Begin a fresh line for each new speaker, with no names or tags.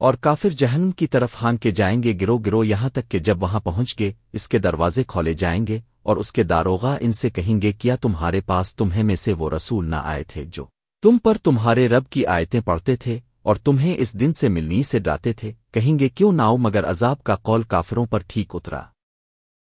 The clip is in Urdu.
اور کافر جہنم کی طرف ہان کے جائیں گے گرو گرو یہاں تک کہ جب وہاں پہنچ گے، اس کے دروازے کھولے جائیں گے اور اس کے داروغا ان سے کہیں گے، کیا تمہارے پاس تمہیں میں سے وہ رسول نہ آئے تھے جو تم پر تمہارے رب کی آیتیں پڑھتے تھے اور تمہیں اس دن سے ملنی سے ڈراتے تھے؟ کہیں گے، کیوں نہ آؤ مگر عذاب کا قول کافروں پر ٹھیک اترا۔